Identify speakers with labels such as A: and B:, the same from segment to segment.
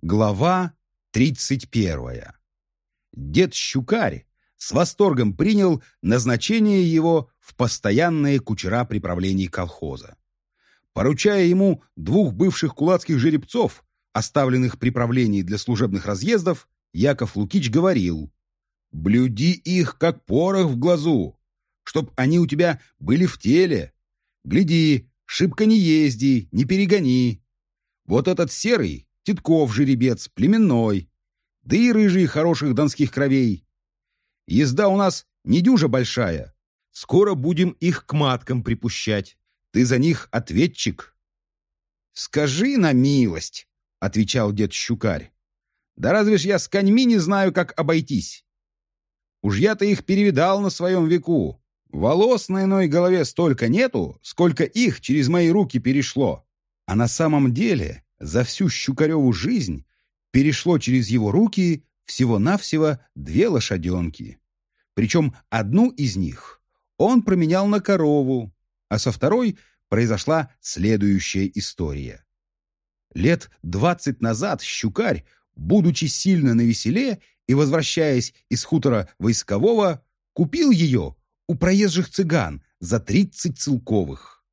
A: Глава 31. Дед Щукарь с восторгом принял назначение его в постоянные кучера при правлении колхоза. Поручая ему двух бывших кулацких жеребцов, оставленных при правлении для служебных разъездов, Яков Лукич говорил, «Блюди их, как порох в глазу, чтоб они у тебя были в теле. Гляди, шибко не езди, не перегони. Вот этот серый Титков жеребец, племенной, да и рыжий хороших донских кровей. Езда у нас не дюжа большая. Скоро будем их к маткам припущать. Ты за них ответчик. «Скажи на милость», — отвечал дед Щукарь. «Да разве ж я с коньми не знаю, как обойтись? Уж я-то их перевидал на своем веку. Волос на иной голове столько нету, сколько их через мои руки перешло. А на самом деле за всю Щукареву жизнь перешло через его руки всего-навсего две лошаденки. Причем одну из них он променял на корову, а со второй произошла следующая история. Лет двадцать назад Щукарь, будучи сильно навеселе и возвращаясь из хутора войскового, купил ее у проезжих цыган за тридцать целковых.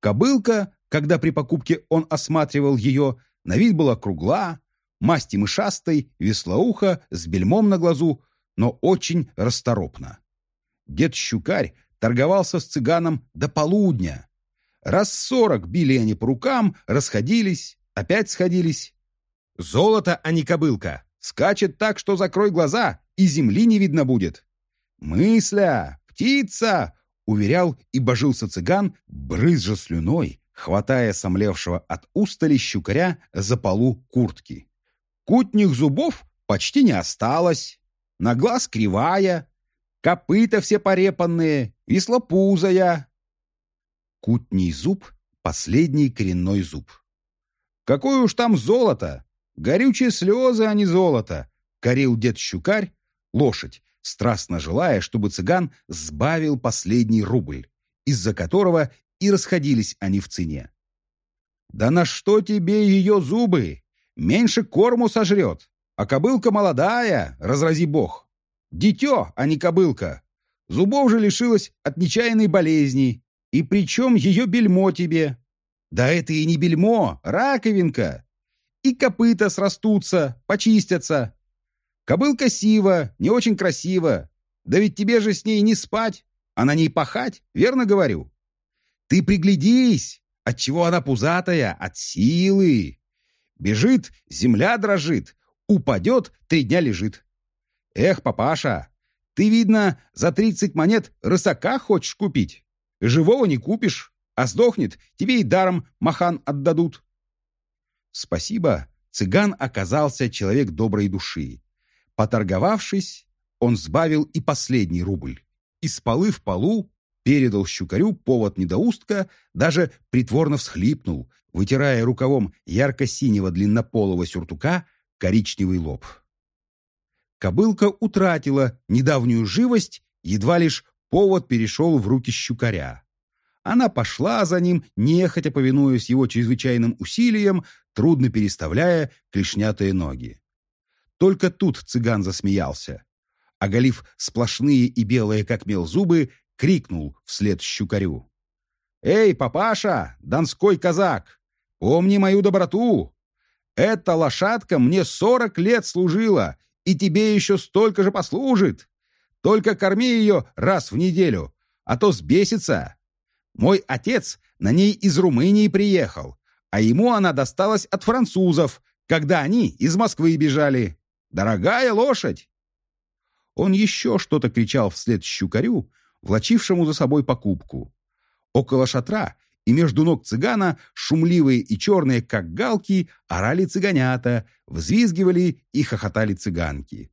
A: Кобылка когда при покупке он осматривал ее, на вид была кругла, масти мышастой, веслоуха, с бельмом на глазу, но очень расторопна. Дед Щукарь торговался с цыганом до полудня. Раз сорок били они по рукам, расходились, опять сходились. Золото, а не кобылка. Скачет так, что закрой глаза, и земли не видно будет. Мысля, птица, уверял и божился цыган, брызжа слюной, хватая сомлевшего от устали щукаря за полу куртки. Кутних зубов почти не осталось, на глаз кривая, копыта все порепанные, веслопузая. Кутний зуб — последний коренной зуб. Какое уж там золото! Горючие слезы, а не золото! Корил дед Щукарь, лошадь, страстно желая, чтобы цыган сбавил последний рубль, из-за которого и расходились они в цене. «Да на что тебе ее зубы? Меньше корму сожрет. А кобылка молодая, разрази бог. Дитё, а не кобылка. Зубов же лишилась от нечаянной болезни. И причем ее бельмо тебе? Да это и не бельмо, раковинка. И копыта срастутся, почистятся. Кобылка сива, не очень красиво. Да ведь тебе же с ней не спать, а на ней пахать, верно говорю? Ты приглядись, отчего она пузатая, от силы. Бежит, земля дрожит, упадет, три дня лежит. Эх, папаша, ты, видно, за тридцать монет рысака хочешь купить. Живого не купишь, а сдохнет, тебе и даром махан отдадут. Спасибо, цыган оказался человек доброй души. Поторговавшись, он сбавил и последний рубль. Полы в полу передал щукарю повод недоустка, даже притворно всхлипнул, вытирая рукавом ярко-синего длиннополого сюртука коричневый лоб. Кобылка утратила недавнюю живость, едва лишь повод перешел в руки щукаря. Она пошла за ним, нехотя повинуясь его чрезвычайным усилиям, трудно переставляя клешнятые ноги. Только тут цыган засмеялся. Оголив сплошные и белые, как мел, зубы, крикнул вслед щукарю. «Эй, папаша, донской казак, помни мою доброту! Эта лошадка мне сорок лет служила, и тебе еще столько же послужит. Только корми ее раз в неделю, а то сбесится. Мой отец на ней из Румынии приехал, а ему она досталась от французов, когда они из Москвы бежали. Дорогая лошадь!» Он еще что-то кричал вслед щукарю, влачившему за собой покупку. Около шатра и между ног цыгана, шумливые и черные, как галки, орали цыганята, взвизгивали и хохотали цыганки.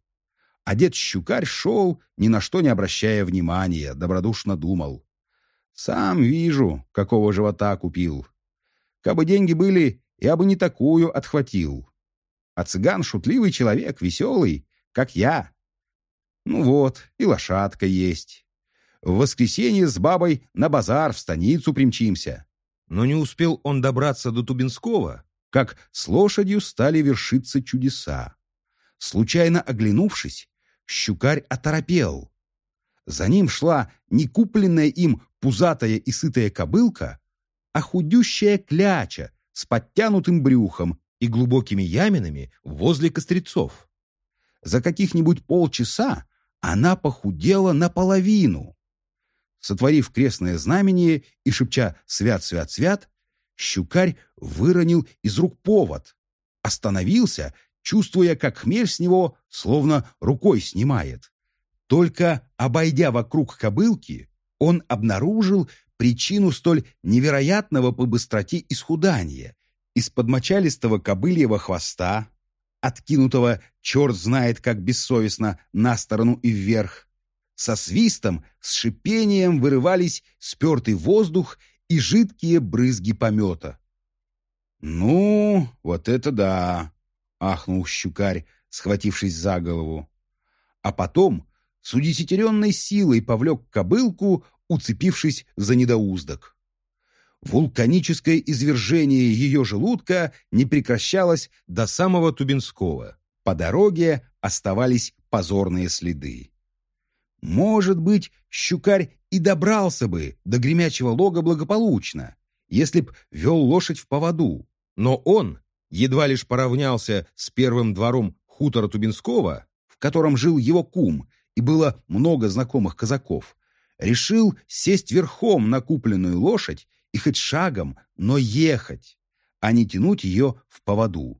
A: Дед Щукарь шел, ни на что не обращая внимания, добродушно думал. «Сам вижу, какого живота купил. Кабы деньги были, я бы не такую отхватил. А цыган шутливый человек, веселый, как я. Ну вот, и лошадка есть. В воскресенье с бабой на базар в станицу примчимся. Но не успел он добраться до Тубинского, как с лошадью стали вершиться чудеса. Случайно оглянувшись, щукарь оторопел. За ним шла не купленная им пузатая и сытая кобылка, а худющая кляча с подтянутым брюхом и глубокими яминами возле кострецов. За каких-нибудь полчаса она похудела наполовину. Сотворив крестное знамение и шепча «Свят, свят, свят», щукарь выронил из рук повод, остановился, чувствуя, как хмель с него словно рукой снимает. Только обойдя вокруг кобылки, он обнаружил причину столь невероятного по быстроте исхудания. Из-под мочалистого кобыльего хвоста, откинутого черт знает как бессовестно на сторону и вверх, со свистом, с шипением вырывались спертый воздух и жидкие брызги помета. «Ну, вот это да!» — ахнул щукарь, схватившись за голову. А потом с удесятеренной силой повлек кобылку, уцепившись за недоуздок. Вулканическое извержение ее желудка не прекращалось до самого Тубинского. По дороге оставались позорные следы. Может быть, щукарь и добрался бы до гремячего лога благополучно, если б вел лошадь в поводу. Но он едва лишь поравнялся с первым двором хутора Тубинского, в котором жил его кум, и было много знакомых казаков, решил сесть верхом на купленную лошадь и хоть шагом, но ехать, а не тянуть ее в поводу.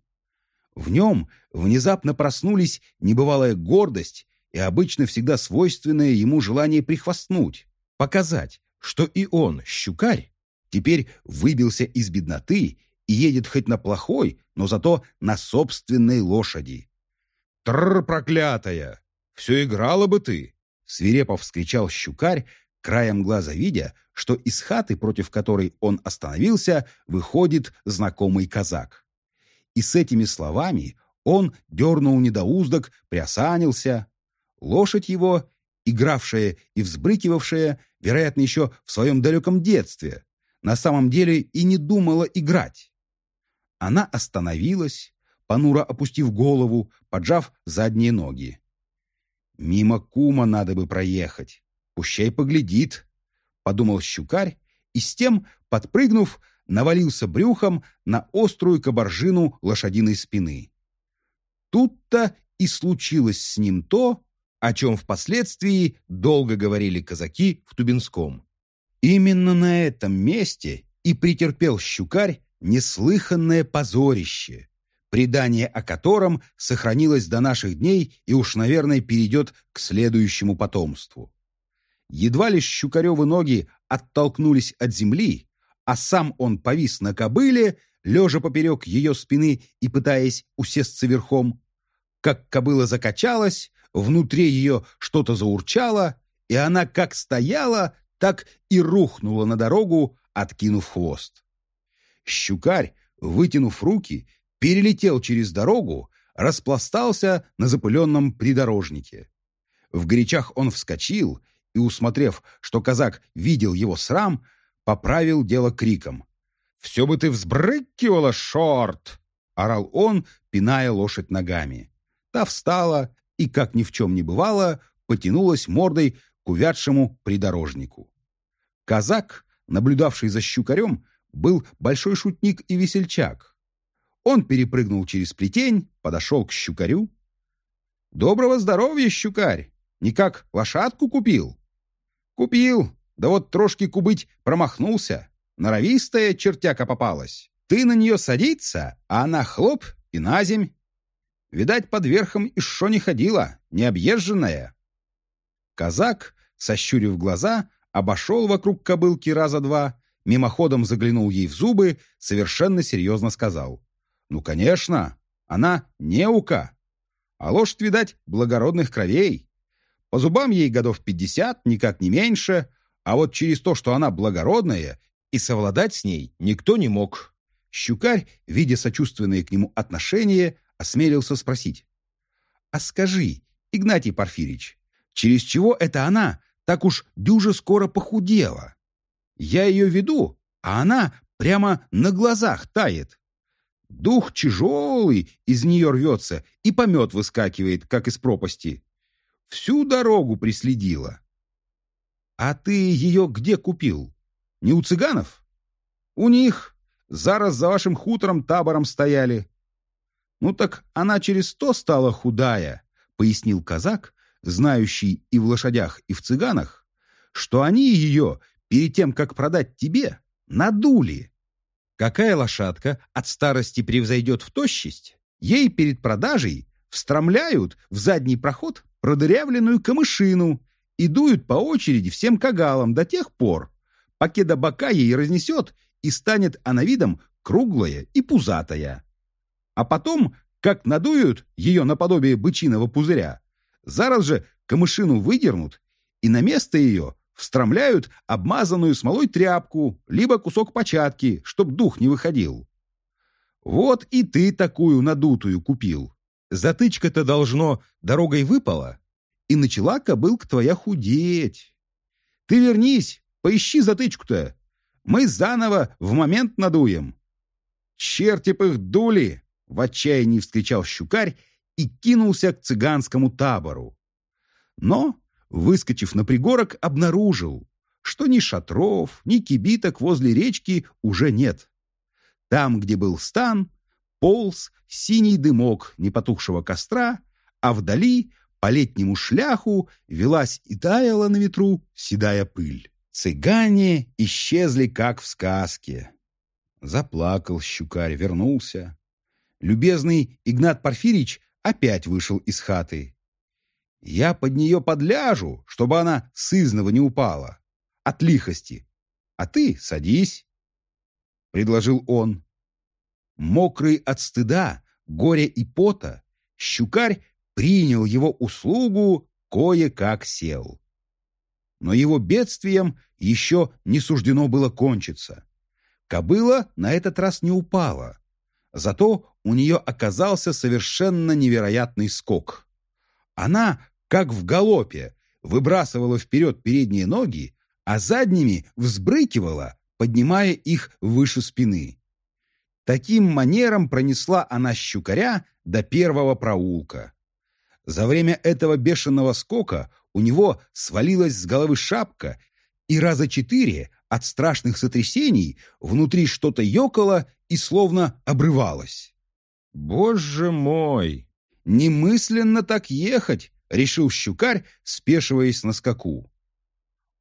A: В нем внезапно проснулись небывалая гордость и обычно всегда свойственное ему желание прихвастнуть, показать, что и он, щукарь, теперь выбился из бедноты и едет хоть на плохой, но зато на собственной лошади. «Тррр, проклятая! Все играла бы ты!» Свирепо вскричал щукарь, краем глаза видя, что из хаты, против которой он остановился, выходит знакомый казак. И с этими словами он дернул недоуздок, приосанился, Лошадь его, игравшая и взбрыкивавшая, вероятно, еще в своем далеком детстве, на самом деле и не думала играть. Она остановилась, понуро опустив голову, поджав задние ноги. «Мимо кума надо бы проехать, пущай поглядит», — подумал щукарь, и с тем, подпрыгнув, навалился брюхом на острую кабаржину лошадиной спины. Тут-то и случилось с ним то, о чем впоследствии долго говорили казаки в Тубинском. Именно на этом месте и претерпел щукарь неслыханное позорище, предание о котором сохранилось до наших дней и уж, наверное, перейдет к следующему потомству. Едва лишь щукаревы ноги оттолкнулись от земли, а сам он повис на кобыле, лежа поперек ее спины и пытаясь усесться верхом, как кобыла закачалась, внутри ее что-то заурчало, и она как стояла, так и рухнула на дорогу, откинув хвост. Щукарь, вытянув руки, перелетел через дорогу, распластался на запыленном придорожнике. В горячах он вскочил и, усмотрев, что казак видел его срам, поправил дело криком. «Все бы ты взбрыкивала, шорт!» — орал он, пиная лошадь ногами. Та встала и, как ни в чем не бывало, потянулась мордой к увядшему придорожнику. Казак, наблюдавший за щукарем, был большой шутник и весельчак. Он перепрыгнул через плетень, подошел к щукарю. «Доброго здоровья, щукарь! Никак лошадку купил?» «Купил, да вот трошки кубыть промахнулся. Норовистая чертяка попалась. Ты на нее садиться, а она хлоп и на земь. Видать, под верхом и шо не ходила, необъезженная. Казак, сощурив глаза, обошел вокруг кобылки раза два, мимоходом заглянул ей в зубы, совершенно серьезно сказал. «Ну, конечно, она неука, а лошадь, видать, благородных кровей. По зубам ей годов пятьдесят, никак не меньше, а вот через то, что она благородная, и совладать с ней никто не мог». Щукарь, видя сочувственные к нему отношения, осмелился спросить. «А скажи, Игнатий Порфирич, через чего это она так уж дюже скоро похудела? Я ее веду, а она прямо на глазах тает. Дух тяжелый из нее рвется и помет выскакивает, как из пропасти. Всю дорогу преследила. А ты ее где купил? Не у цыганов? У них. Зараз за вашим хутором табором стояли. Ну так она через сто стала худая, пояснил казак, знающий и в лошадях, и в цыганах, что они ее перед тем, как продать тебе, надули. Какая лошадка от старости превзойдет в тощесть, ей перед продажей встромляют в задний проход продырявленную камышину и дуют по очереди всем кагалам до тех пор, пока до бока ей разнесет и станет она видом круглая и пузатая. А потом, как надуют ее наподобие бычиного пузыря, зараз же камышину выдернут и на место ее встромляют обмазанную смолой тряпку, либо кусок початки, чтоб дух не выходил. Вот и ты такую надутую купил. Затычка-то должно дорогой выпала, и начала кобылка твоя худеть. Ты вернись, поищи затычку-то. Мы заново в момент надуем. Черти б их дули! В отчаянии вскричал щукарь и кинулся к цыганскому табору. Но выскочив на пригорок, обнаружил, что ни шатров, ни кибиток возле речки уже нет. Там, где был стан, полз синий дымок непотухшего костра, а вдали по летнему шляху велась и таяла на ветру седая пыль. Цыгане исчезли, как в сказке. Заплакал щукарь, вернулся. Любезный Игнат Порфирич опять вышел из хаты. Я под нее подляжу, чтобы она сызного не упала. От лихости. А ты садись, — предложил он. Мокрый от стыда, горя и пота, щукарь принял его услугу, кое-как сел. Но его бедствием еще не суждено было кончиться. Кобыла на этот раз не упала. Зато у нее оказался совершенно невероятный скок. Она как в галопе, выбрасывала вперед передние ноги, а задними взбрыкивала, поднимая их выше спины. Таким манером пронесла она щукаря до первого проулка. За время этого бешеного скока у него свалилась с головы шапка, и раза четыре от страшных сотрясений внутри что-то ёкало и словно обрывалось. «Боже мой! Немысленно так ехать!» решил щукарь, спешиваясь на скаку.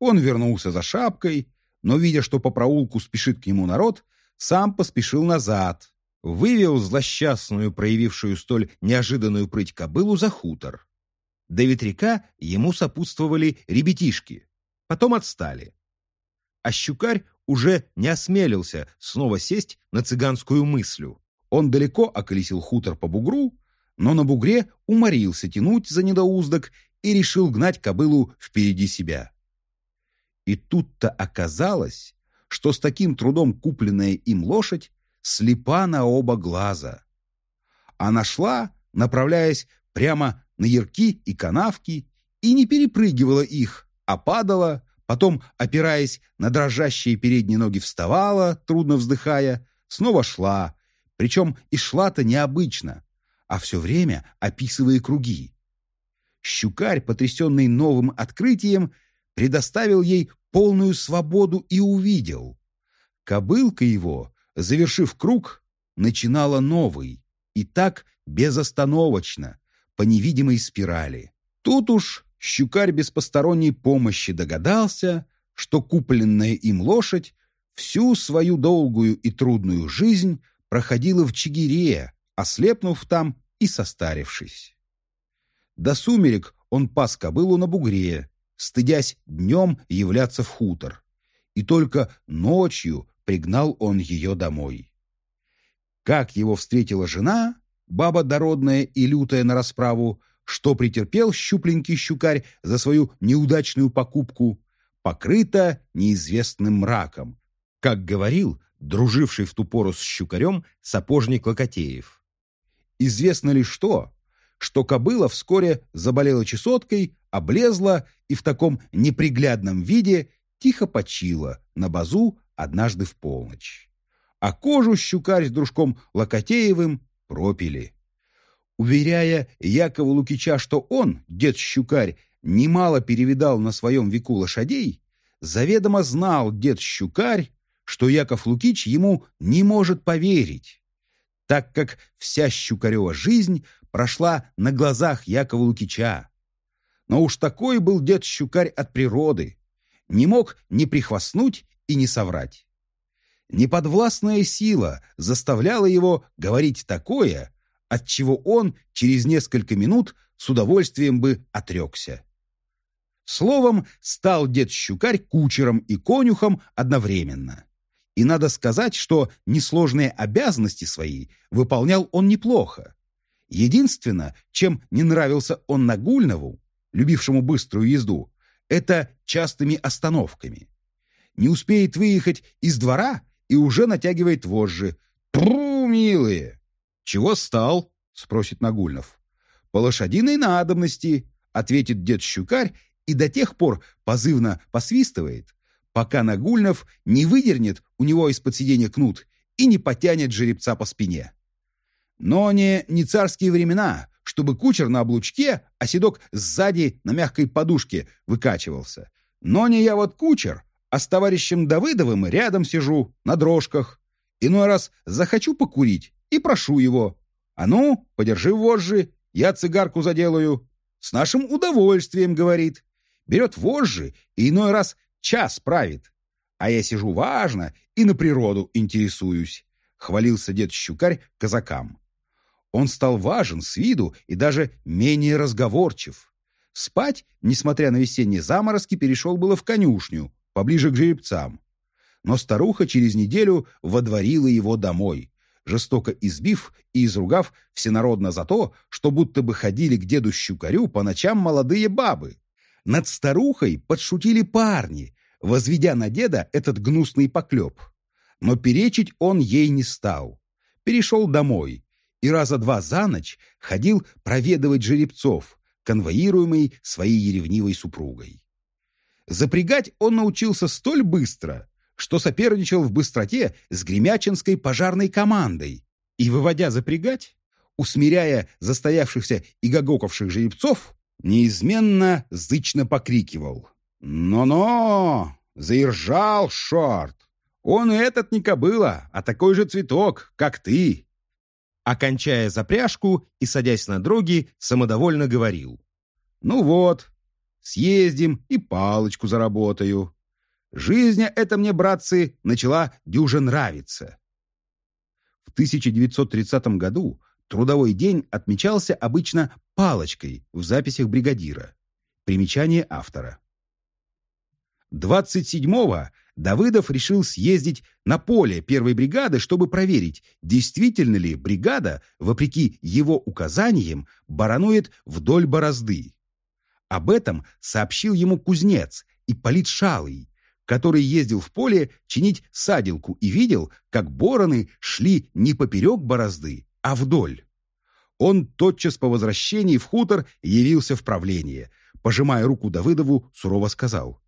A: Он вернулся за шапкой, но, видя, что по проулку спешит к нему народ, сам поспешил назад, вывел злосчастную, проявившую столь неожиданную прыть кобылу за хутор. До ветряка ему сопутствовали ребятишки, потом отстали. А щукарь уже не осмелился снова сесть на цыганскую мыслю. Он далеко околесил хутор по бугру, но на бугре уморился тянуть за недоуздок и решил гнать кобылу впереди себя. И тут-то оказалось, что с таким трудом купленная им лошадь слепа на оба глаза. Она шла, направляясь прямо на ярки и канавки, и не перепрыгивала их, а падала, потом, опираясь на дрожащие передние ноги, вставала, трудно вздыхая, снова шла, причем и шла-то необычно, а все время описывая круги. Щукарь, потрясенный новым открытием, предоставил ей полную свободу и увидел. Кобылка его, завершив круг, начинала новый, и так безостановочно, по невидимой спирали. Тут уж щукарь без посторонней помощи догадался, что купленная им лошадь всю свою долгую и трудную жизнь проходила в Чигире, ослепнув там и состарившись. До сумерек он пас кобылу на бугре, стыдясь днем являться в хутор, и только ночью пригнал он ее домой. Как его встретила жена, баба дородная и лютая на расправу, что претерпел щупленький щукарь за свою неудачную покупку, покрыто неизвестным мраком, как говорил друживший в ту пору с щукарем сапожник Локотеев. Известно лишь то, что кобыла вскоре заболела чесоткой, облезла и в таком неприглядном виде тихо почила на базу однажды в полночь. а кожу щукарь с дружком Локотеевым пропили. Уверяя Якова Лукича, что он, дед Щукарь, немало перевидал на своем веку лошадей, заведомо знал дед Щукарь, что Яков Лукич ему не может поверить, так как вся Щукарева жизнь прошла на глазах Якова Лукича. Но уж такой был дед Щукарь от природы, не мог ни прихвастнуть и не соврать. Неподвластная сила заставляла его говорить такое, от чего он через несколько минут с удовольствием бы отрекся. Словом, стал дед Щукарь кучером и конюхом одновременно. И надо сказать, что несложные обязанности свои выполнял он неплохо. Единственное, чем не нравился он Нагульнову, любившему быструю езду, это частыми остановками. Не успеет выехать из двора и уже натягивает вожжи. «Пру, милые!» «Чего стал?» — спросит Нагульнов. «По лошадиной надобности», — ответит дед Щукарь и до тех пор позывно посвистывает, пока Нагульнов не выдернет у него из-под сиденья кнут и не потянет жеребца по спине. Но не, не царские времена, чтобы кучер на облучке, а седок сзади на мягкой подушке выкачивался. Но не я вот кучер, а с товарищем Давыдовым рядом сижу, на дрожках. Иной раз захочу покурить и прошу его. А ну, подержи вожжи, я цигарку заделаю. С нашим удовольствием, говорит. Берет вожжи и иной раз час правит. А я сижу важно и на природу интересуюсь. Хвалился дед Щукарь казакам. Он стал важен с виду и даже менее разговорчив. Спать, несмотря на весенние заморозки, перешел было в конюшню, поближе к жеребцам. Но старуха через неделю водворила его домой, жестоко избив и изругав всенародно за то, что будто бы ходили к деду Щукарю по ночам молодые бабы. Над старухой подшутили парни, возведя на деда этот гнусный поклеп. Но перечить он ей не стал. Перешел домой и раза два за ночь ходил проведывать жеребцов, конвоируемый своей ревнивой супругой. Запрягать он научился столь быстро, что соперничал в быстроте с Гремячинской пожарной командой и, выводя запрягать, усмиряя застоявшихся и гогокавших жеребцов, неизменно зычно покрикивал. «Но-но! Заиржал шорт! Он и этот не кобыла, а такой же цветок, как ты!» Окончая запряжку и садясь на дроги, самодовольно говорил. «Ну вот, Съездим и палочку заработаю. Жизнь эта мне, братцы, начала дюже нравиться. В 1930 году трудовой день отмечался обычно палочкой в записях бригадира. Примечание автора. 27-го Давыдов решил съездить на поле первой бригады, чтобы проверить, действительно ли бригада, вопреки его указаниям, баранует вдоль борозды. Об этом сообщил ему кузнец Ипполит Шалый, который ездил в поле чинить садилку и видел, как бороны шли не поперек борозды, а вдоль. Он тотчас по возвращении в хутор явился в правление. Пожимая руку Давыдову, сурово сказал.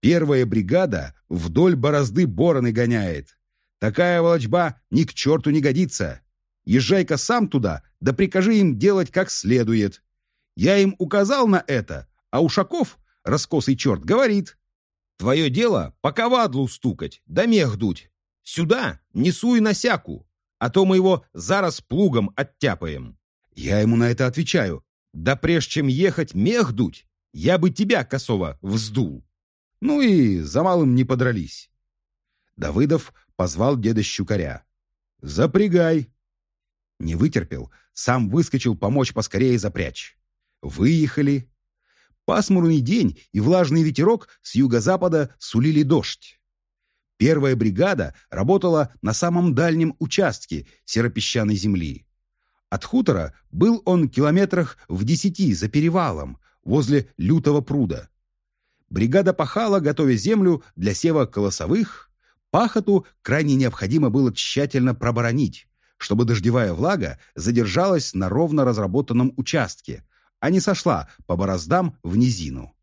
A: «Первая бригада вдоль борозды бороны гоняет. Такая волочба ни к черту не годится. Езжай-ка сам туда, да прикажи им делать как следует. Я им указал на это, а Ушаков, раскосый черт, говорит, «Твое дело по ковадлу стукать, да мех дуть. Сюда несу и насяку, а то мы его зараз плугом оттяпаем». Я ему на это отвечаю, «Да прежде чем ехать мех дуть, я бы тебя, косово, вздул». Ну и за малым не подрались. Давыдов позвал деда Щукаря. «Запрягай!» Не вытерпел, сам выскочил помочь поскорее запрячь. Выехали. Пасмурный день и влажный ветерок с юго-запада сулили дождь. Первая бригада работала на самом дальнем участке серопесчаной земли. От хутора был он километрах в десяти за перевалом, возле лютого пруда. Бригада пахала, готовя землю для сева колосовых. Пахоту крайне необходимо было тщательно проборонить, чтобы дождевая влага задержалась на ровно разработанном участке, а не сошла по бороздам в низину.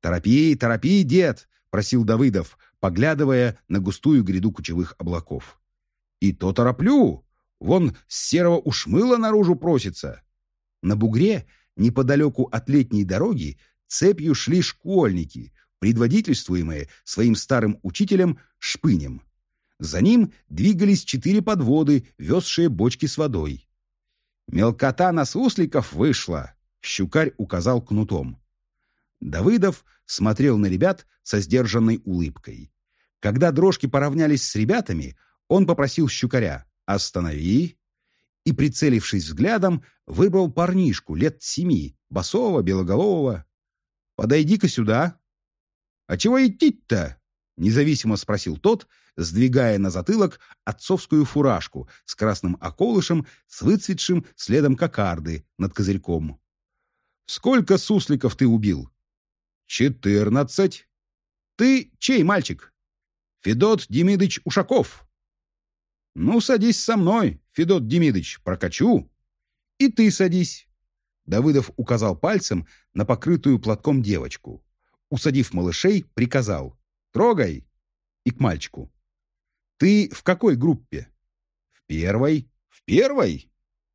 A: «Торопи, торопи, дед!» — просил Давыдов, поглядывая на густую гряду кучевых облаков. И то тороплю. Вон с серого ушмыла наружу просится. На бугре, неподалеку от летней дороги, цепью шли школьники, предводительствуемые своим старым учителем Шпынем. За ним двигались четыре подводы, везшие бочки с водой. «Мелкота на сусликов вышла!» — щукарь указал кнутом. Давыдов смотрел на ребят со сдержанной улыбкой. Когда дрожки поравнялись с ребятами, он попросил щукаря «Останови!» и, прицелившись взглядом, выбрал парнишку лет семи, босого, белоголового. «Подойди-ка сюда!» «А чего идти-то?» — независимо спросил тот, сдвигая на затылок отцовскую фуражку с красным околышем, с выцветшим следом кокарды над козырьком. «Сколько сусликов ты убил?» «Четырнадцать». «Ты чей мальчик?» «Федот Демидыч Ушаков». «Ну, садись со мной, Федот Демидыч, прокачу». «И ты садись». Давыдов указал пальцем на покрытую платком девочку. Усадив малышей, приказал «Трогай!» и к мальчику. Ты в какой группе? В первой. В первой?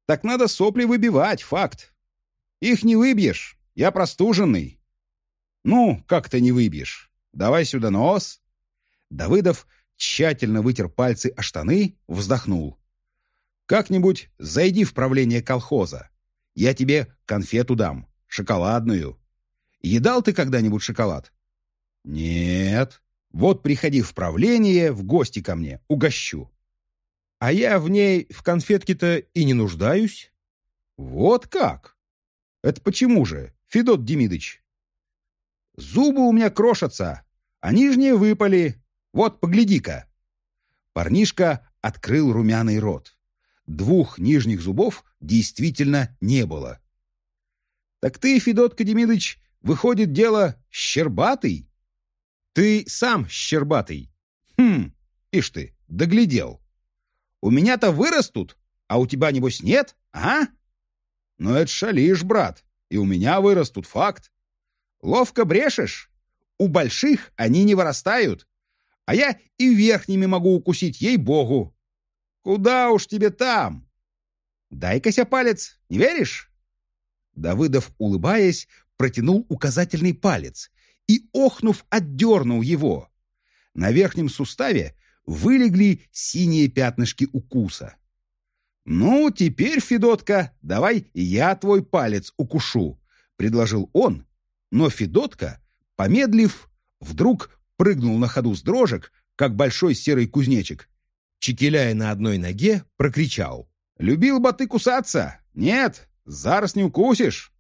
A: Так надо сопли выбивать, факт. Их не выбьешь. Я простуженный. Ну, как ты не выбьешь? Давай сюда нос. Давыдов тщательно вытер пальцы о штаны, вздохнул. Как-нибудь зайди в правление колхоза. Я тебе конфету дам, шоколадную. Едал ты когда-нибудь шоколад? Нет. Вот приходи в правление, в гости ко мне, угощу. А я в ней в конфетке-то и не нуждаюсь. Вот как? Это почему же, Федот Демидыч? Зубы у меня крошатся, а нижние выпали. Вот, погляди-ка. Парнишка открыл румяный рот. Двух нижних зубов действительно не было. Так ты, Федот Кадемидыч, выходит, дело щербатый? Ты сам щербатый. Хм, ишь ты, доглядел. У меня-то вырастут, а у тебя, небось, нет, а? Ну, это шалишь, брат, и у меня вырастут, факт. Ловко брешешь. У больших они не вырастают, а я и верхними могу укусить, ей-богу. Куда уж тебе там? Дай-ка палец, не веришь? Давыдов, улыбаясь, протянул указательный палец, и, охнув, отдернул его. На верхнем суставе вылегли синие пятнышки укуса. «Ну, теперь, Федотка, давай я твой палец укушу», — предложил он, но Федотка, помедлив, вдруг прыгнул на ходу с дрожек, как большой серый кузнечик. Чекеляя на одной ноге, прокричал. «Любил бы ты кусаться? Нет, зараз не укусишь!»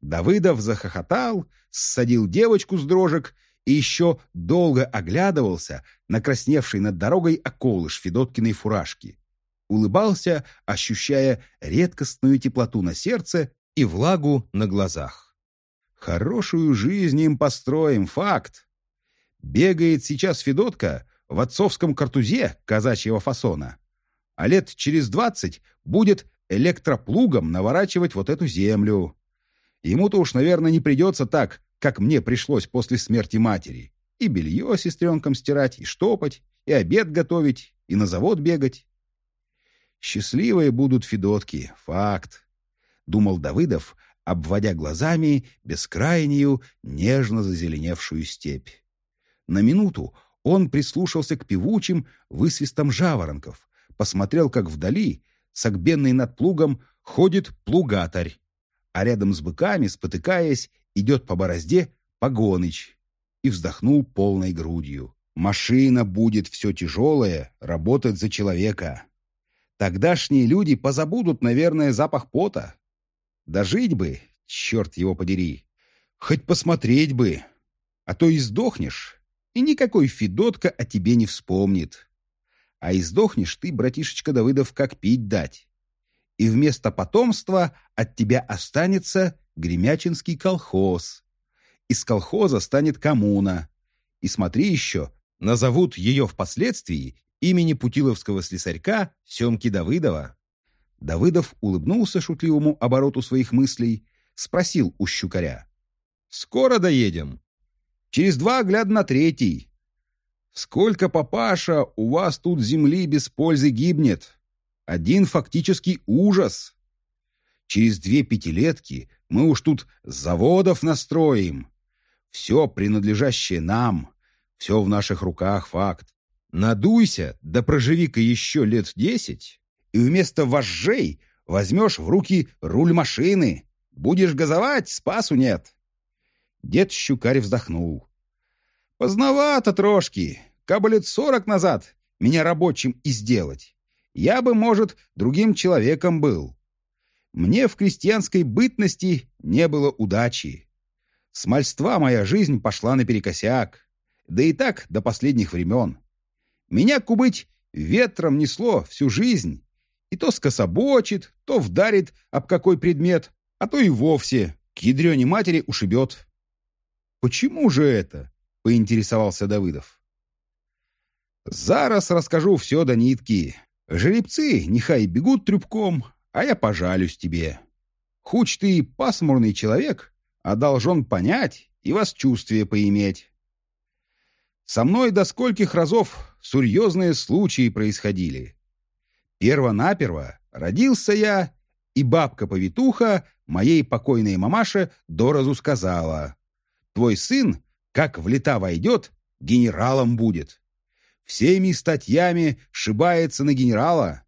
A: Давыдов захохотал, ссадил девочку с дрожек и еще долго оглядывался на красневший над дорогой околыш Федоткиной фуражки. Улыбался, ощущая редкостную теплоту на сердце и влагу на глазах. Хорошую жизнь им построим, факт. Бегает сейчас Федотка в отцовском картузе казачьего фасона, а лет через двадцать будет электроплугом наворачивать вот эту землю. Ему-то уж, наверное, не придется так, как мне пришлось после смерти матери. И белье сестренкам стирать, и штопать, и обед готовить, и на завод бегать. Счастливые будут Федотки, факт, — думал Давыдов, обводя глазами бескрайнюю, нежно зазеленевшую степь. На минуту он прислушался к певучим высвистам жаворонков, посмотрел, как вдали, согбенный над плугом, ходит плугатарь, а рядом с быками, спотыкаясь, идет по борозде Погоныч и вздохнул полной грудью. Машина будет все тяжелая, работать за человека. Тогдашние люди позабудут, наверное, запах пота. Да жить бы, черт его подери. Хоть посмотреть бы. А то и сдохнешь, и никакой Федотка о тебе не вспомнит. А и сдохнешь ты, братишечка Давыдов, как пить дать и вместо потомства от тебя останется Гремячинский колхоз. Из колхоза станет коммуна. И смотри еще, назовут ее впоследствии имени путиловского слесарька Семки Давыдова. Давыдов улыбнулся шутливому обороту своих мыслей, спросил у щукаря. «Скоро доедем?» «Через два, гляд на третий». Сколько, папаша, у вас тут земли без пользы гибнет? Один фактический ужас. Через две пятилетки мы уж тут заводов настроим. Все принадлежащее нам, все в наших руках факт. Надуйся, да проживи-ка еще лет десять, и вместо вожжей возьмешь в руки руль машины. Будешь газовать, спасу нет. Дед Щукарь вздохнул. Поздновато трошки. Кабы лет сорок назад меня рабочим и сделать. Я бы, может, другим человеком был. Мне в крестьянской бытности не было удачи. Смольства моя жизнь пошла наперекосяк. Да и так до последних времен. Меня, кубыть, ветром несло всю жизнь. И то скособочит, то вдарит об какой предмет, а то и вовсе к ядрене матери ушибет. «Почему же это?» — поинтересовался Давыдов. «Зараз расскажу все до нитки. Жеребцы нехай бегут трюбком, а я пожалюсь тебе. Хуч ты пасмурный человек, а должен понять и вас чувствие поиметь. Со мной до скольких разов серьезные случаи происходили. Перво-наперво родился я, и бабка-повитуха моей покойной мамаше доразу сказала, «Твой сын, как в лета войдет, генералом будет. Всеми статьями шибается на генерала,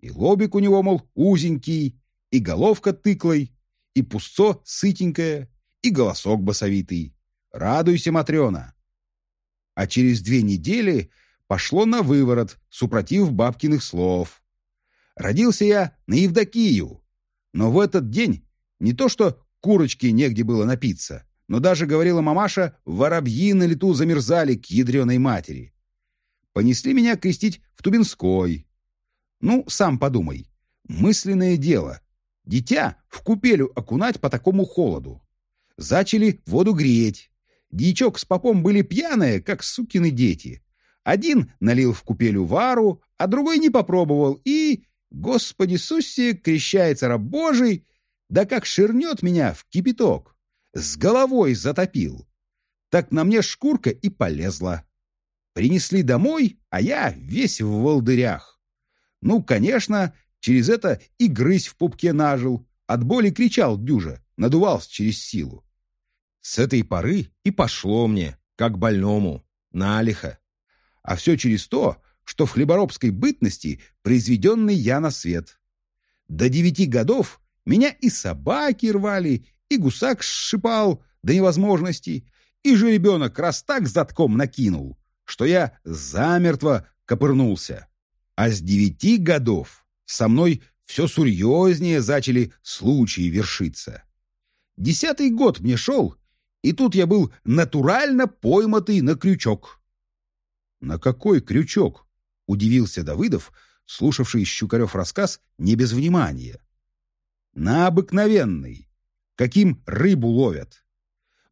A: и лобик у него, мол, узенький, и головка тыклой, и пусцо сытенькое, и голосок басовитый. Радуйся, Матрена, а через две недели пошло на выворот, супротив бабкиных слов. Родился я на Евдокию, но в этот день не то что курочки негде было напиться, но даже, говорила мамаша, воробьи на лету замерзали к ядреной матери. Понесли меня крестить в Тубинской. Ну, сам подумай, мысленное дело. Дитя в купелю окунать по такому холоду. Зачали воду греть. Дьячок с попом были пьяные, как сукины дети. Один налил в купелю вару, а другой не попробовал, и, Господи Суссе, крещается раб Божий, да как ширнет меня в кипяток. С головой затопил. Так на мне шкурка и полезла. Принесли домой, а я весь в волдырях. Ну, конечно, через это и грызь в пупке нажил, от боли кричал дюжа, надувался через силу. С этой поры и пошло мне, как больному, налихо. А все через то, что в хлеборобской бытности произведенный я на свет. До девяти годов меня и собаки рвали, и гусак сшипал до невозможности, и же ребенок раз так затком накинул, что я замертво копырнулся. А с девяти годов со мной все серьезнее зачали случаи вершиться. Десятый год мне шел, и тут я был натурально пойматый на крючок. «На какой крючок?» — удивился Давыдов, слушавший Щукарев рассказ не без внимания. «На обыкновенный. Каким рыбу ловят.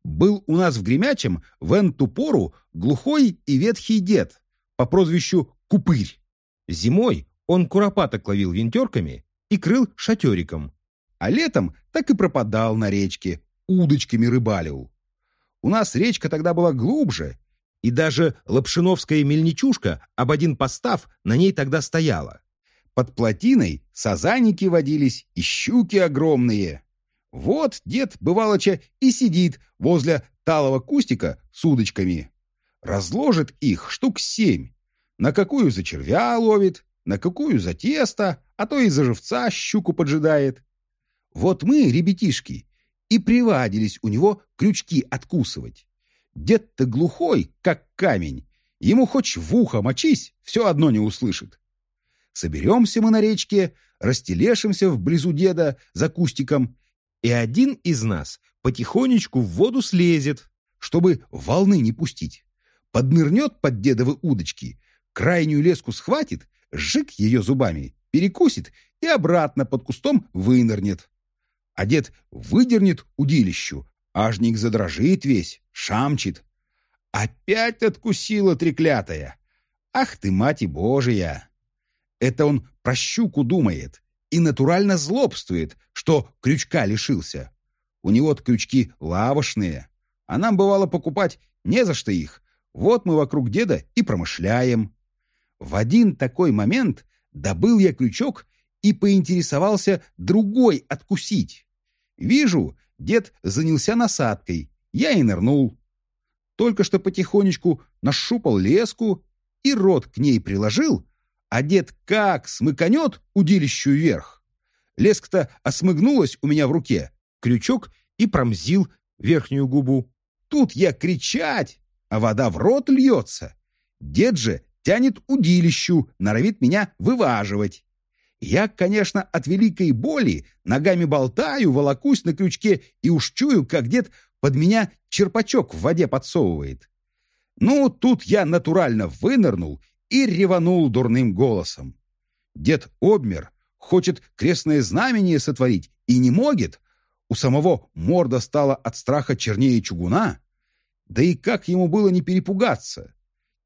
A: Был у нас в Гремячем в эту пору глухой и ветхий дед по прозвищу Купырь. Зимой он куропаток ловил винтерками и крыл шатериком, а летом так и пропадал на речке, удочками рыбалил. У нас речка тогда была глубже, и даже Лапшиновская мельничушка об один постав на ней тогда стояла. Под плотиной сазаники водились и щуки огромные. Вот дед, бывалоча, и сидит возле талого кустика с удочками. Разложит их штук семь. На какую за червя ловит, на какую за тесто, а то и за живца щуку поджидает. Вот мы, ребятишки, и привадились у него крючки откусывать. Дед-то глухой, как камень. Ему хоть в ухо мочись, все одно не услышит. Соберемся мы на речке, растелешимся вблизу деда за кустиком, и один из нас потихонечку в воду слезет, чтобы волны не пустить. Поднырнет под дедовы удочки, крайнюю леску схватит, сжиг ее зубами, перекусит и обратно под кустом вынырнет а дед выдернет удилищу, ажник задрожит весь, шамчит. Опять откусила треклятая. Ах ты, мать и божия! Это он про щуку думает и натурально злобствует, что крючка лишился. У него крючки лавошные, а нам бывало покупать не за что их. Вот мы вокруг деда и промышляем. В один такой момент добыл я крючок и поинтересовался другой откусить. Вижу, дед занялся насадкой, я и нырнул. Только что потихонечку нащупал леску и рот к ней приложил, а дед как смыканет удилищу вверх. Леска-то осмыгнулась у меня в руке, крючок и промзил верхнюю губу. Тут я кричать, а вода в рот льется. Дед же тянет удилищу, норовит меня вываживать. Я, конечно, от великой боли ногами болтаю, волокусь на крючке и уж как дед под меня черпачок в воде подсовывает. Ну, тут я натурально вынырнул и реванул дурным голосом. Дед обмер, хочет крестное знамение сотворить и не может. У самого морда стала от страха чернее чугуна. Да и как ему было не перепугаться?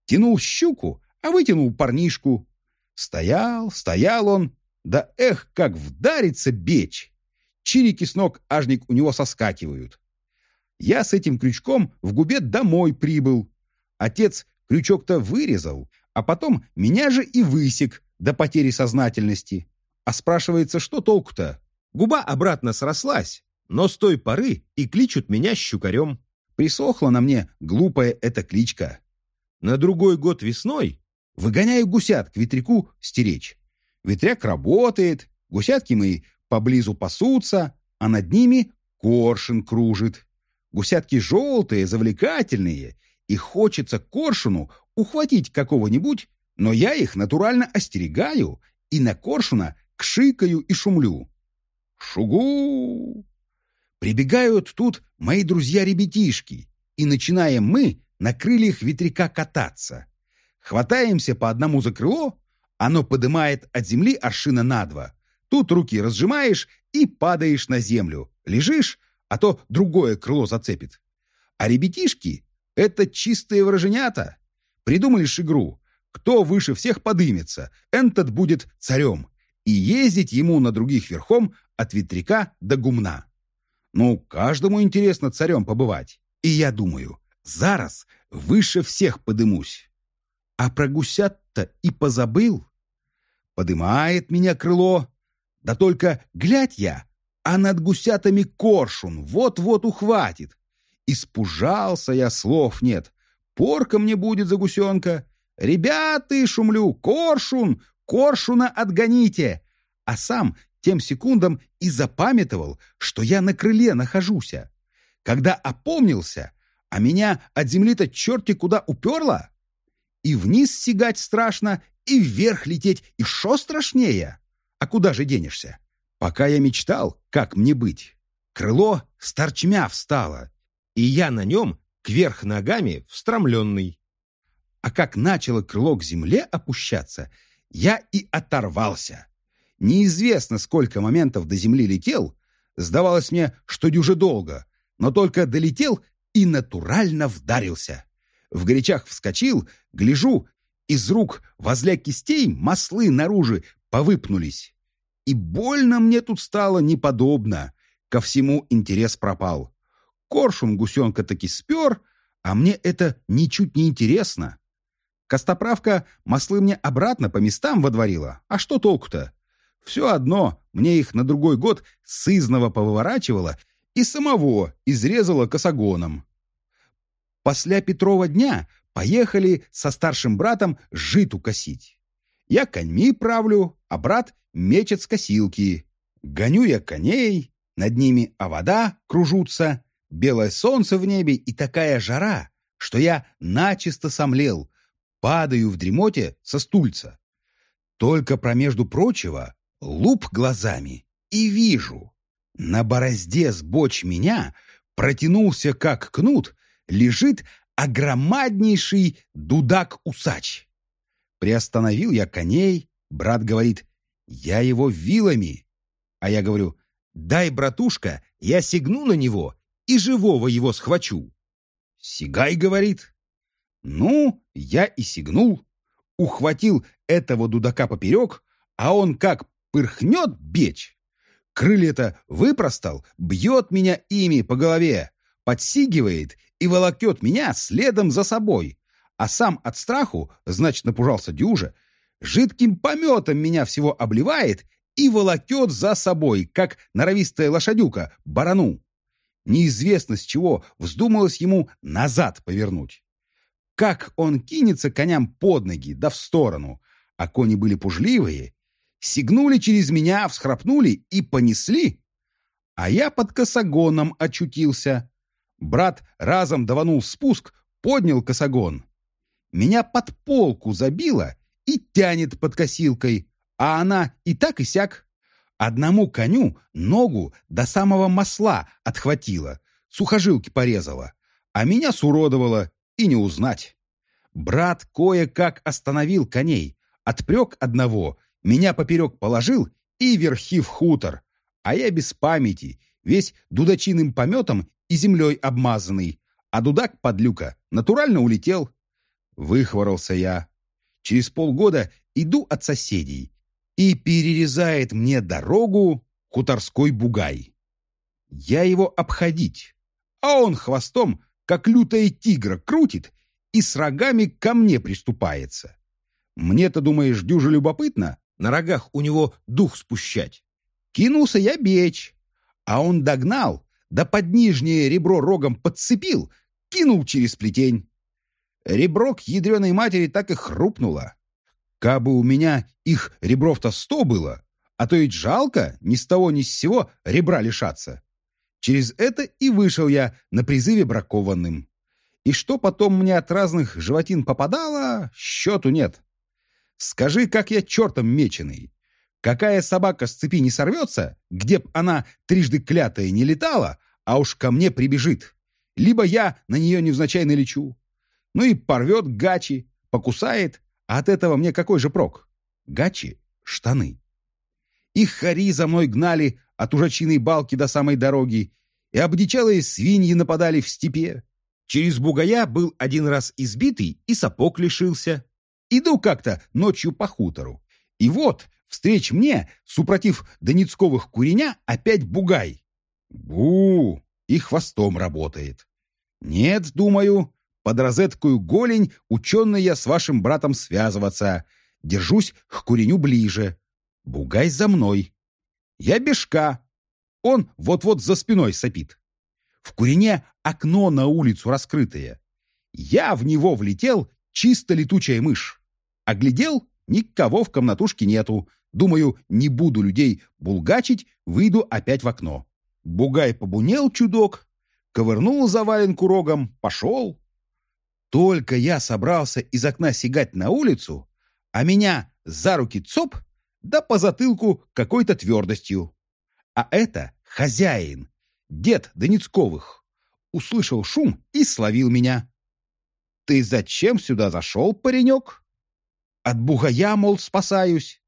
A: Тянул щуку, а вытянул парнишку. Стоял, стоял он, да эх, как вдарится бечь! Чирики с ног ажник у него соскакивают. Я с этим крючком в губе домой прибыл. Отец крючок-то вырезал, а потом меня же и высек до потери сознательности. А спрашивается, что толку-то? Губа обратно срослась, но с той поры и кличут меня щукарем. Присохла на мне глупая эта кличка. На другой год весной выгоняю гусят к ветряку стеречь. Ветряк работает, гусятки мои поблизу пасутся, а над ними коршун кружит. Гусятки желтые, завлекательные, и хочется коршуну ухватить какого-нибудь, но я их натурально остерегаю и на коршуна кшикаю и шумлю. Шугу! Прибегают тут мои друзья-ребятишки, и начинаем мы на крыльях ветряка кататься. Хватаемся по одному за крыло, оно подымает от земли аршина на два. Тут руки разжимаешь и падаешь на землю. Лежишь, а то другое крыло зацепит. А ребятишки — это чистые выраженята. Придумали ж игру. Кто выше всех подымется, этот будет царем. И ездить ему на других верхом от ветряка до гумна. Ну, каждому интересно царем побывать. И я думаю, зараз выше всех подымусь. А про гусят-то и позабыл. Подымает меня крыло. Да только глядь я, а над гусятами коршун вот-вот ухватит. Испужался я, слов нет. Порка мне будет за гусенка. Ребята, шумлю, коршун, коршуна отгоните. А сам тем секундам и запамятовал, что я на крыле нахожусь. Когда опомнился, а меня от земли-то черти куда уперло, и вниз сигать страшно, и вверх лететь еще страшнее. А куда же денешься? Пока я мечтал, как мне быть, крыло старчмя встало, и я на нем кверх ногами встромленный. А как начало крыло к земле опущаться, я и оторвался. Неизвестно, сколько моментов до земли летел. Сдавалось мне, что дюже долго, но только долетел и натурально вдарился. В горячах вскочил, гляжу, из рук возле кистей маслы наружу повыпнулись. И больно мне тут стало неподобно. Ко всему интерес пропал. Коршун гусенка таки спер, а мне это ничуть не интересно. Костоправка маслы мне обратно по местам водворила. А что толку-то? Все одно мне их на другой год сызново повыворачивало и самого изрезало косогоном. После Петрова дня поехали со старшим братом житу косить. Я коньми правлю, а брат мечет с косилки. Гоню я коней, над ними а вода кружутся, белое солнце в небе и такая жара, что я начисто сомлел, падаю в дремоте со стульца. Только промежду прочего луп глазами и вижу. На борозде с боч меня протянулся, как кнут, лежит огромаднейший дудак-усач. Приостановил я коней, брат говорит, я его вилами. А я говорю, дай, братушка, я сигну на него и живого его схвачу. Сигай, говорит. Ну, я и сигнул. Ухватил этого дудака поперек, а он как пырхнет бечь. Крылья-то выпростал, бьет меня ими по голове, подсигивает и волокет меня следом за собой. а сам от страху, значит, напужался дюже, жидким пометом меня всего обливает и волокет за собой, как норовистая лошадюка, барану. Неизвестно с чего вздумалось ему назад повернуть. Как он кинется коням под ноги, да в сторону, а кони были пужливые, сигнули через меня, всхрапнули и понесли. А я под косогоном очутился. Брат разом даванул спуск, поднял косогон. Меня под полку забило и тянет под косилкой, а она и так и сяк. Одному коню ногу до самого масла отхватила, сухожилки порезала, а меня суродовала и не узнать. Брат кое-как остановил коней, отпрек одного, меня поперек положил и верхи в хутор, а я без памяти, весь дудочиным пометом и землей обмазанный, а дудак подлюка натурально улетел. Выхворался я. Через полгода иду от соседей, и перерезает мне дорогу хуторской бугай. Я его обходить, а он хвостом, как лютая тигра, крутит и с рогами ко мне приступается. Мне-то, думаешь, дюже любопытно на рогах у него дух спущать. Кинулся я бечь, а он догнал, да под нижнее ребро рогом подцепил, кинул через плетень. Ребро к ядреной матери так и хрупнуло. Кабы у меня их ребров-то сто было, а то ведь жалко ни с того ни с сего ребра лишаться. Через это и вышел я на призыве бракованным. И что потом мне от разных животин попадало, счету нет. Скажи, как я чертом меченый. Какая собака с цепи не сорвется, где б она трижды клятая не летала, а уж ко мне прибежит. Либо я на нее невзначай налечу. Ну и порвет гачи, покусает, а от этого мне какой же прок? Гачи — штаны. Их хари за мной гнали от ужачиной балки до самой дороги, и обдичалые свиньи нападали в степе. Через бугая был один раз избитый и сапог лишился. Иду как-то ночью по хутору. И вот, встреч мне, супротив Доницковых куреня, опять бугай. Бу! И хвостом работает. Нет, думаю, под розеткую голень ученый я с вашим братом связываться. Держусь к куреню ближе. Бугай за мной. Я бешка. Он вот-вот за спиной сопит. В курине окно на улицу раскрытое. Я в него влетел, чисто летучая мышь. Оглядел, никого в комнатушке нету. Думаю, не буду людей булгачить, выйду опять в окно. Бугай побунел чудок, ковырнул заваленку рогом, пошел. Только я собрался из окна сигать на улицу, а меня за руки цоп, да по затылку какой-то твердостью. А это хозяин, дед Доницковых. Услышал шум и словил меня. «Ты зачем сюда зашел, паренек?» «От бугая, мол, спасаюсь».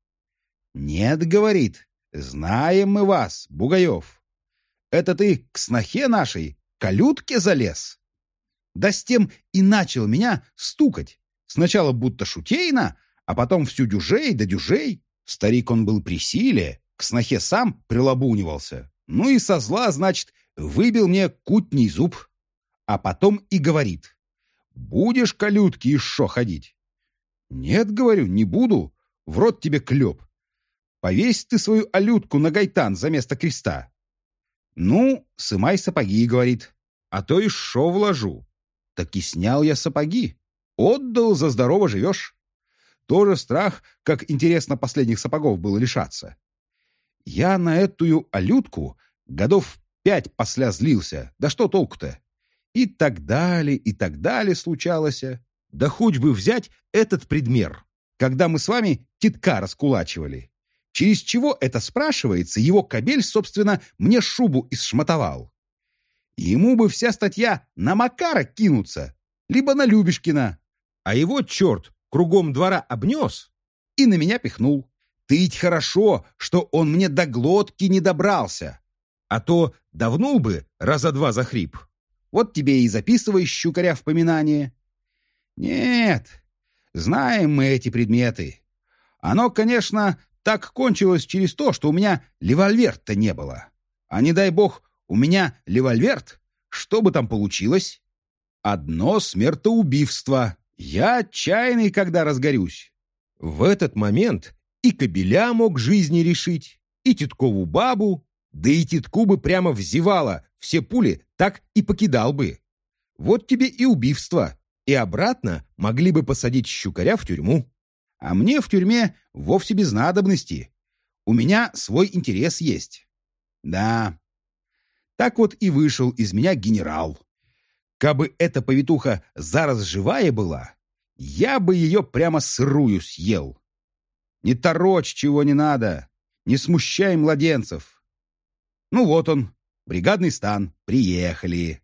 A: «Нет, — говорит, — знаем мы вас, Бугаев. Это ты к снохе нашей, калютке залез?» да с тем и начал меня стукать. Сначала будто шутейно, а потом всю дюжей да дюжей. Старик он был при силе, к снохе сам прилабунивался. Ну и со зла, значит, выбил мне кутний зуб. А потом и говорит, «Будешь, калютки, еще ходить?» «Нет, — говорю, — не буду. В рот тебе клеп. Повесь ты свою алютку на гайтан за место креста». «Ну, сымай сапоги, — говорит, — а то и шо вложу. Так и снял я сапоги. Отдал, за здорово живешь. Тоже страх, как интересно последних сапогов было лишаться. Я на эту алютку годов пять посля злился. Да что толку-то? И так далее, и так далее случалось. Да хоть бы взять этот предмер, когда мы с вами титка раскулачивали. Через чего это спрашивается, его кобель, собственно, мне шубу исшматовал. Ему бы вся статья на Макара кинуться, либо на Любешкина. А его черт кругом двора обнес и на меня пихнул. Ты ведь хорошо, что он мне до глотки не добрался. А то давнул бы раза два за хрип. Вот тебе и записывай щукаря в поминание. Нет, знаем мы эти предметы. Оно, конечно, так кончилось через то, что у меня револьвер-то не было. А не дай бог, у меня револьверт. Что бы там получилось? Одно смертоубийство. Я отчаянный, когда разгорюсь.
B: В этот момент и кобеля мог жизни решить, и теткову бабу, да и тетку бы прямо взевала, все пули так и покидал бы. Вот тебе и убивство, и обратно могли бы посадить щукаря в тюрьму.
A: А мне в тюрьме вовсе без надобности. У меня свой интерес есть. Да, так вот и вышел из меня генерал. Кабы эта повитуха зараз живая была, я бы ее прямо сырую съел. Не торочь, чего не надо, не смущай младенцев. Ну вот он, бригадный стан, приехали.